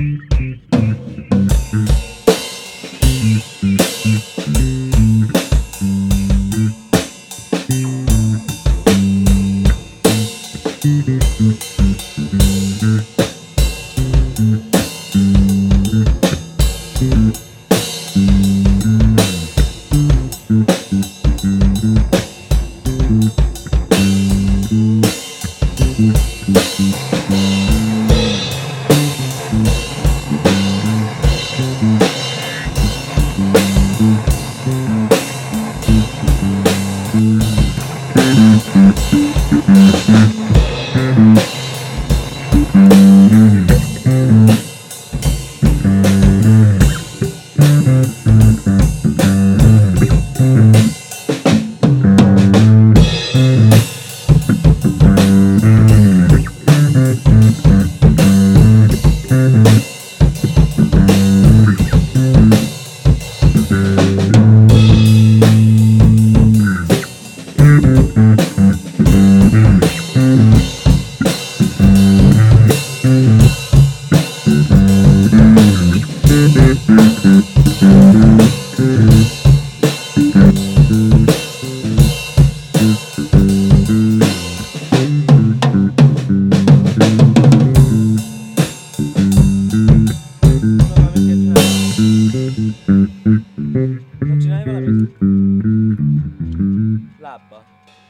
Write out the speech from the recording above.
Mm-hmm. Mm-hmm. Non ce l'hai veramente? L'abba.